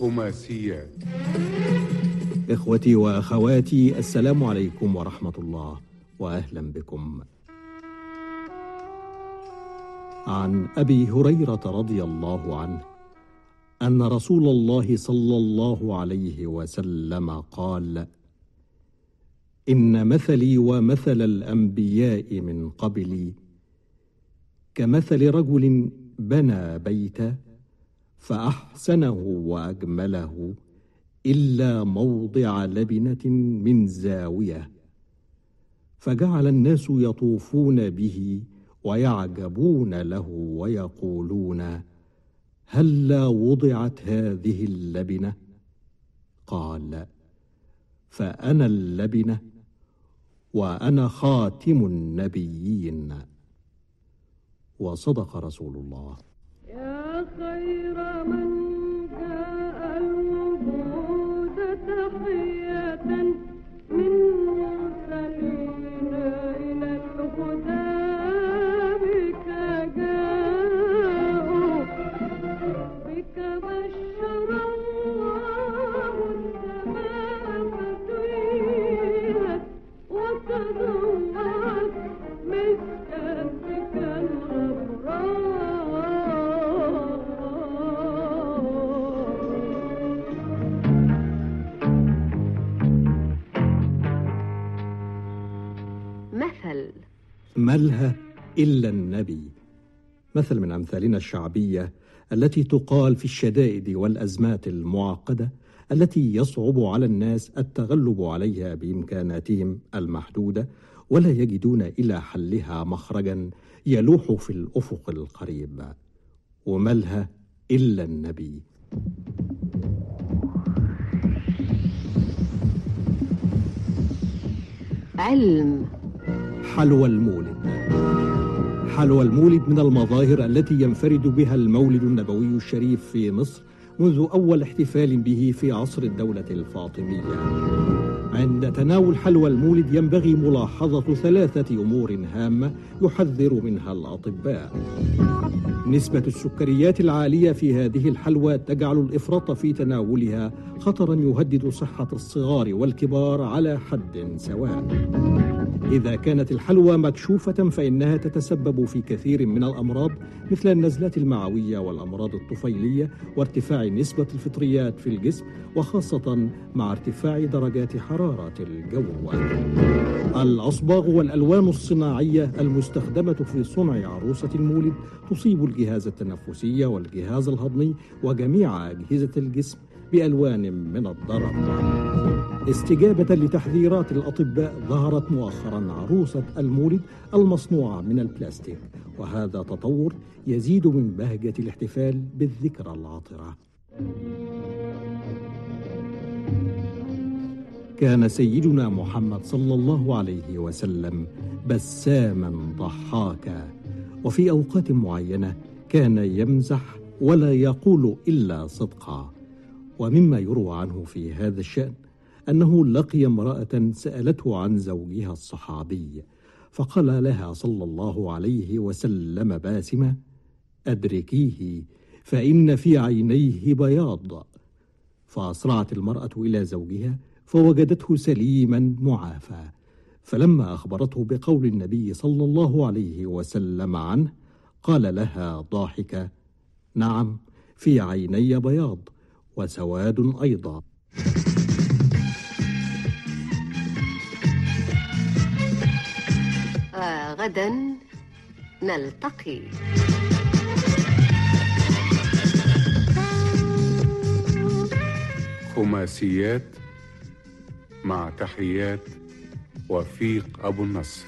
خماسيات إخوتي وأخواتي السلام عليكم ورحمة الله وأهلا بكم. عن أبي هريرة رضي الله عنه أن رسول الله صلى الله عليه وسلم قال إن مثلي ومثل الأنبياء من قبلي كمثل رجل بنى بيتا فأحسنه وأجمله إلا موضع لبنة من زاوية فجعل الناس يطوفون به ويعجبون له ويقولون هلا وضعت هذه اللبنة؟ قال فأنا اللبنة وأنا خاتم النبيين. وصدق رسول الله. خير من ملها إلا النبي. مثل من أمثالنا الشعبية التي تقال في الشدائد والأزمات المعقدة التي يصعب على الناس التغلب عليها بإمكاناتهم المحدودة ولا يجدون إلى حلها مخرجا يلوح في الأفق القريب. وملها إلا النبي. علم. حلوى المولد. حلوى المولد من المظاهر التي ينفرد بها المولد النبوي الشريف في مصر منذ أول احتفال به في عصر الدولة الفاطمية. عند تناول حلوى المولد ينبغي ملاحظة ثلاثة أمور هامة يحذر منها الأطباء. نسبة السكريات العالية في هذه الحلوى تجعل الإفراط في تناولها خطرا يهدد صحة الصغار والكبار على حد سواء. إذا كانت الحلوى مكشوفة فإنها تتسبب في كثير من الأمراض مثل النزلات المعوية والأمراض الطفيلية وارتفاع نسبة الفطريات في الجسم وخاصة مع ارتفاع درجات حرارة الجو. الأصباغ والألوان الصناعية المستخدمة في صنع عروسة المولد تصيب الجهاز التنفسي والجهاز الهضمي وجميع أجهزة الجسم بألوان من الضرر. استجابة لتحذيرات الأطباء ظهرت مؤخرا عروسة المولد المصنوعة من البلاستيك وهذا تطور يزيد من بهجة الاحتفال بالذكرى العطرة كان سيدنا محمد صلى الله عليه وسلم بساما ضحاكا. وفي أوقات معينة كان يمزح ولا يقول إلا صدقا. ومما يروى عنه في هذا الشأن أنه لقي امرأة سألته عن زوجها الصحابي فقال لها صلى الله عليه وسلم باسمة أدركيه فإن في عينيه بياض. فأسرعت المرأة إلى زوجها فوجدته سليما معافى. فلما أخبرته بقول النبي صلى الله عليه وسلم عنه قال لها ضاحكة نعم في عيني بياض وسواد أيضا. وغدا نلتقي. خماسيات مع تحيات وفيق أبو النصر.